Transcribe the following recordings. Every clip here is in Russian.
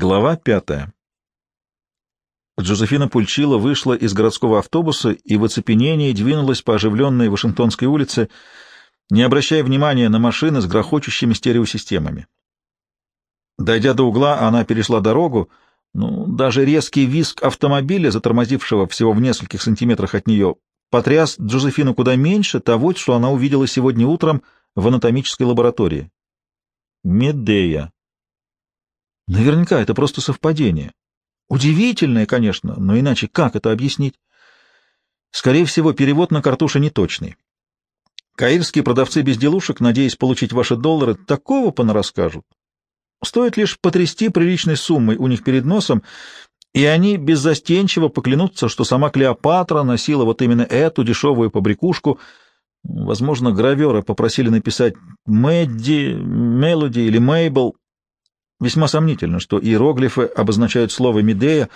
Глава пятая. Джозефина Пульчила вышла из городского автобуса и в оцепенении двинулась по оживленной Вашингтонской улице, не обращая внимания на машины с грохочущими стереосистемами. Дойдя до угла, она перешла дорогу, ну, даже резкий визг автомобиля, затормозившего всего в нескольких сантиметрах от нее, потряс Джозефину куда меньше того, что она увидела сегодня утром в анатомической лаборатории. Медея. Наверняка это просто совпадение. Удивительное, конечно, но иначе как это объяснить? Скорее всего, перевод на картуше неточный. Каирские продавцы безделушек, надеясь получить ваши доллары, такого понарасскажут. Стоит лишь потрясти приличной суммой у них перед носом, и они беззастенчиво поклянутся, что сама Клеопатра носила вот именно эту дешевую побрякушку. Возможно, гравера попросили написать «Мэдди», «Мелоди» или «Мейбл», Весьма сомнительно, что иероглифы обозначают слово «медея»,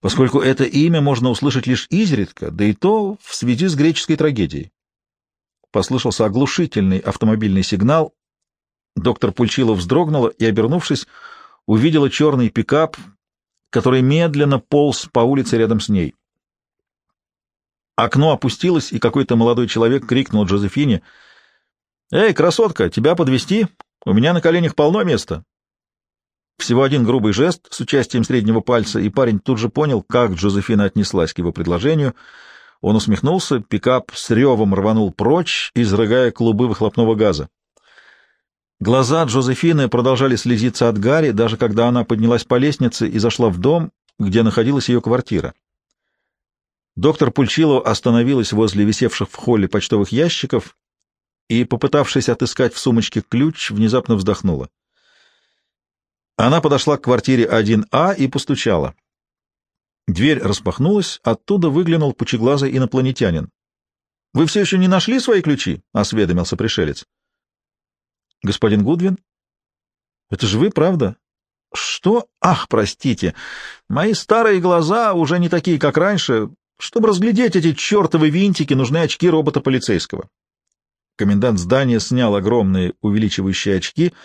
поскольку это имя можно услышать лишь изредка, да и то в связи с греческой трагедией. Послышался оглушительный автомобильный сигнал. Доктор Пульчилов вздрогнула и, обернувшись, увидела черный пикап, который медленно полз по улице рядом с ней. Окно опустилось, и какой-то молодой человек крикнул Джозефине. «Эй, красотка, тебя подвести? У меня на коленях полно места». Всего один грубый жест с участием среднего пальца, и парень тут же понял, как Джозефина отнеслась к его предложению. Он усмехнулся, пикап с ревом рванул прочь, изрыгая клубы выхлопного газа. Глаза Джозефины продолжали слезиться от Гарри, даже когда она поднялась по лестнице и зашла в дом, где находилась ее квартира. Доктор Пульчило остановилась возле висевших в холле почтовых ящиков и, попытавшись отыскать в сумочке ключ, внезапно вздохнула. Она подошла к квартире 1А и постучала. Дверь распахнулась, оттуда выглянул пучеглазый инопланетянин. — Вы все еще не нашли свои ключи? — осведомился пришелец. — Господин Гудвин? — Это же вы, правда? — Что? Ах, простите. Мои старые глаза уже не такие, как раньше. Чтобы разглядеть эти чертовы винтики, нужны очки робота полицейского. Комендант здания снял огромные увеличивающие очки —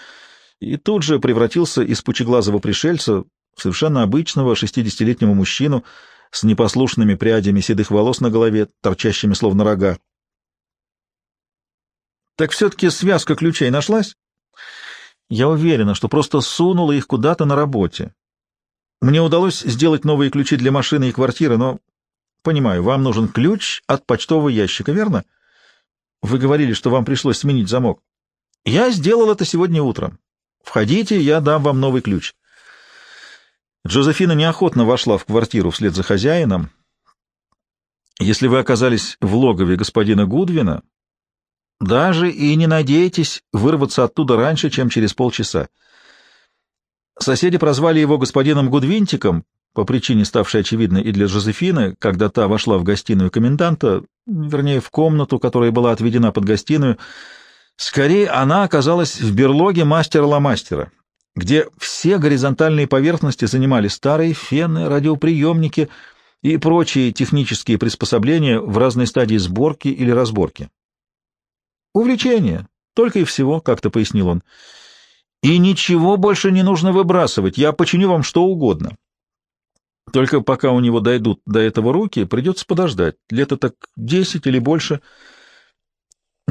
и тут же превратился из пучеглазого пришельца в совершенно обычного шестидесятилетнего мужчину с непослушными прядями седых волос на голове, торчащими словно рога. Так все-таки связка ключей нашлась? Я уверена, что просто сунула их куда-то на работе. Мне удалось сделать новые ключи для машины и квартиры, но... Понимаю, вам нужен ключ от почтового ящика, верно? Вы говорили, что вам пришлось сменить замок. Я сделал это сегодня утром. Входите, я дам вам новый ключ. Джозефина неохотно вошла в квартиру вслед за хозяином. Если вы оказались в логове господина Гудвина, даже и не надейтесь вырваться оттуда раньше, чем через полчаса. Соседи прозвали его господином Гудвинтиком, по причине ставшей очевидной и для Жозефины, когда та вошла в гостиную коменданта, вернее, в комнату, которая была отведена под гостиную, Скорее, она оказалась в берлоге мастера-ломастера, где все горизонтальные поверхности занимали старые фены, радиоприемники и прочие технические приспособления в разной стадии сборки или разборки. «Увлечение, только и всего», — как-то пояснил он. «И ничего больше не нужно выбрасывать, я починю вам что угодно. Только пока у него дойдут до этого руки, придется подождать, лето так десять или больше».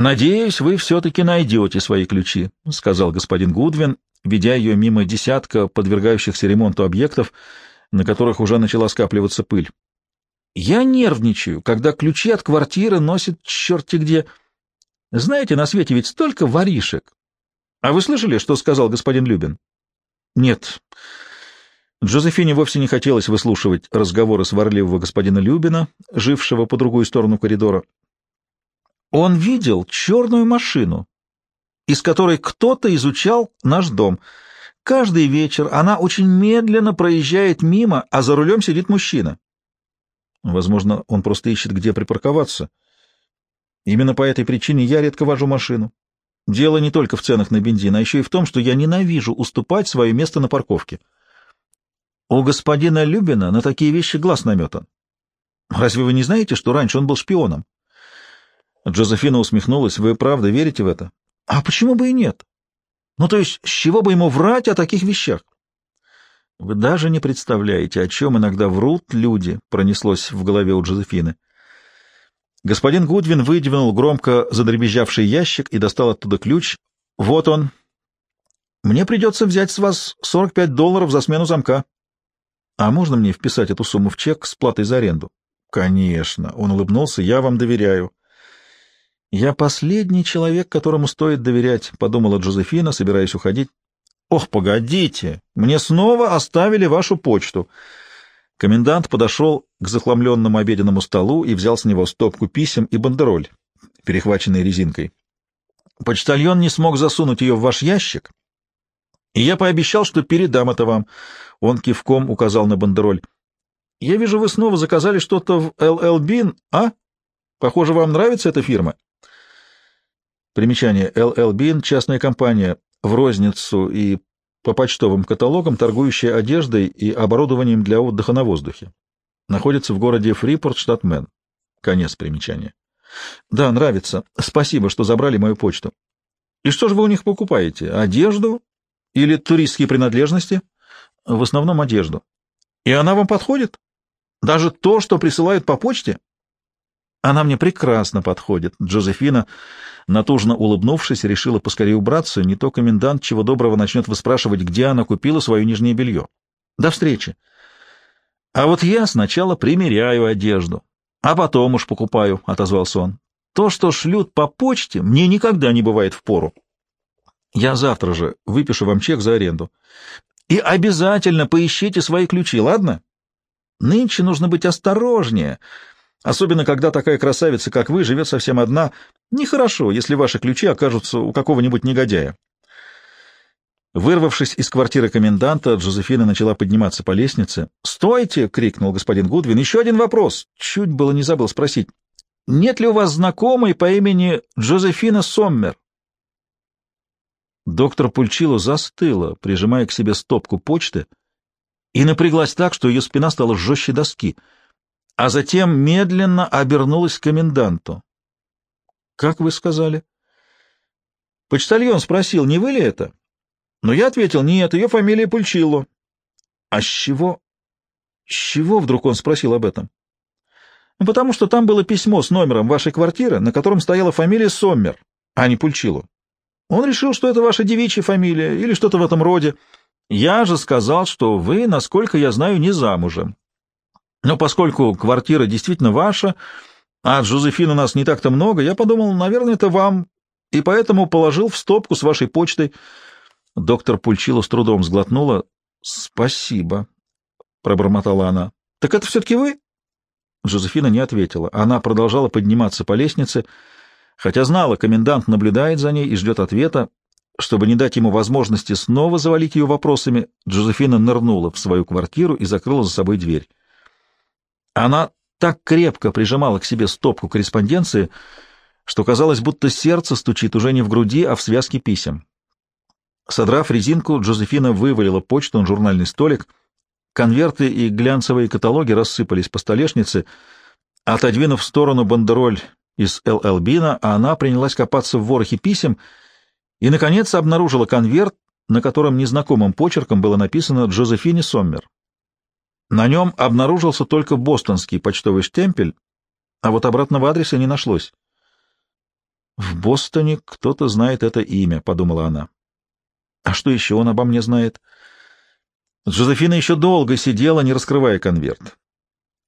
«Надеюсь, вы все-таки найдете свои ключи», — сказал господин Гудвин, ведя ее мимо десятка подвергающихся ремонту объектов, на которых уже начала скапливаться пыль. «Я нервничаю, когда ключи от квартиры носят черти где. Знаете, на свете ведь столько воришек. А вы слышали, что сказал господин Любин?» «Нет». Джозефине вовсе не хотелось выслушивать разговоры сварливого господина Любина, жившего по другую сторону коридора. Он видел черную машину, из которой кто-то изучал наш дом. Каждый вечер она очень медленно проезжает мимо, а за рулем сидит мужчина. Возможно, он просто ищет, где припарковаться. Именно по этой причине я редко вожу машину. Дело не только в ценах на бензин, а еще и в том, что я ненавижу уступать свое место на парковке. У господина Любина на такие вещи глаз наметан. Разве вы не знаете, что раньше он был шпионом? Джозефина усмехнулась. «Вы правда верите в это?» «А почему бы и нет? Ну, то есть, с чего бы ему врать о таких вещах?» Вы даже не представляете, о чем иногда врут люди, пронеслось в голове у Джозефины. Господин Гудвин выдвинул громко задребезжавший ящик и достал оттуда ключ. Вот он. Мне придется взять с вас 45 долларов за смену замка. А можно мне вписать эту сумму в чек с платой за аренду? Конечно. Он улыбнулся. Я вам доверяю. Я последний человек, которому стоит доверять, подумала Джозефина, собираясь уходить. Ох, погодите, мне снова оставили вашу почту. Комендант подошел к захламленному обеденному столу и взял с него стопку писем и бандероль, перехваченные резинкой. Почтальон не смог засунуть ее в ваш ящик, и я пообещал, что передам это вам. Он кивком указал на бандероль. Я вижу, вы снова заказали что-то в LL Bean, а? Похоже, вам нравится эта фирма? Примечание. LL Bean — частная компания, в розницу и по почтовым каталогам, торгующая одеждой и оборудованием для отдыха на воздухе. Находится в городе Фрипорт, штат Мэн. Конец примечания. Да, нравится. Спасибо, что забрали мою почту. И что же вы у них покупаете? Одежду или туристские принадлежности? В основном одежду. И она вам подходит? Даже то, что присылают по почте? Она мне прекрасно подходит. Джозефина, натужно улыбнувшись, решила поскорее убраться, не то комендант чего доброго начнет выспрашивать, где она купила свое нижнее белье. До встречи. А вот я сначала примеряю одежду, а потом уж покупаю, — отозвался он. То, что шлют по почте, мне никогда не бывает в пору. Я завтра же выпишу вам чек за аренду. И обязательно поищите свои ключи, ладно? Нынче нужно быть осторожнее, — Особенно, когда такая красавица, как вы, живет совсем одна. Нехорошо, если ваши ключи окажутся у какого-нибудь негодяя. Вырвавшись из квартиры коменданта, Джозефина начала подниматься по лестнице. «Стойте!» — крикнул господин Гудвин. «Еще один вопрос!» Чуть было не забыл спросить. «Нет ли у вас знакомой по имени Джозефина Соммер?» Доктор Пульчило застыла, прижимая к себе стопку почты, и напряглась так, что ее спина стала жестче доски — а затем медленно обернулась к коменданту. — Как вы сказали? Почтальон спросил, не вы ли это? Но я ответил, нет, ее фамилия Пульчилло. — А с чего? С чего вдруг он спросил об этом? Ну, — Потому что там было письмо с номером вашей квартиры, на котором стояла фамилия Соммер, а не Пульчилло. Он решил, что это ваша девичья фамилия или что-то в этом роде. Я же сказал, что вы, насколько я знаю, не замужем. Но поскольку квартира действительно ваша, а Джозефин у нас не так-то много, я подумал, наверное, это вам, и поэтому положил в стопку с вашей почтой. Доктор Пульчило с трудом сглотнула. — Спасибо, — пробормотала она. — Так это все-таки вы? Джозефина не ответила. Она продолжала подниматься по лестнице, хотя знала, комендант наблюдает за ней и ждет ответа. Чтобы не дать ему возможности снова завалить ее вопросами, Джозефина нырнула в свою квартиру и закрыла за собой дверь. Она так крепко прижимала к себе стопку корреспонденции, что казалось, будто сердце стучит уже не в груди, а в связке писем. Содрав резинку, Джозефина вывалила почту на журнальный столик. Конверты и глянцевые каталоги рассыпались по столешнице. Отодвинув в сторону бандероль из ЛЛ она принялась копаться в ворохе писем и, наконец, обнаружила конверт, на котором незнакомым почерком было написано «Джозефине Соммер». На нем обнаружился только бостонский почтовый штемпель, а вот обратного адреса не нашлось. «В Бостоне кто-то знает это имя», — подумала она. «А что еще он обо мне знает?» Джозефина еще долго сидела, не раскрывая конверт.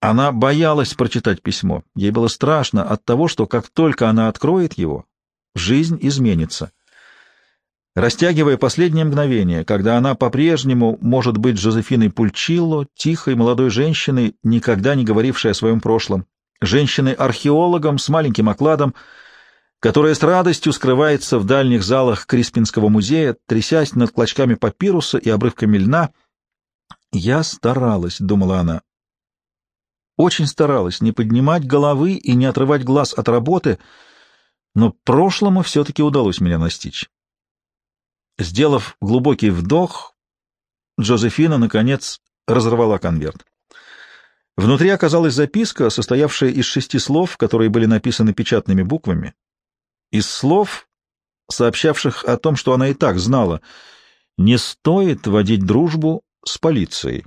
Она боялась прочитать письмо. Ей было страшно от того, что как только она откроет его, жизнь изменится. Растягивая последнее мгновение, когда она по-прежнему может быть Жозефиной Пульчилло, тихой молодой женщиной, никогда не говорившей о своем прошлом, женщиной-археологом с маленьким окладом, которая с радостью скрывается в дальних залах Криспинского музея, трясясь над клочками папируса и обрывками льна. «Я старалась», — думала она. Очень старалась не поднимать головы и не отрывать глаз от работы, но прошлому все-таки удалось меня настичь. Сделав глубокий вдох, Джозефина, наконец, разорвала конверт. Внутри оказалась записка, состоявшая из шести слов, которые были написаны печатными буквами. Из слов, сообщавших о том, что она и так знала, не стоит водить дружбу с полицией.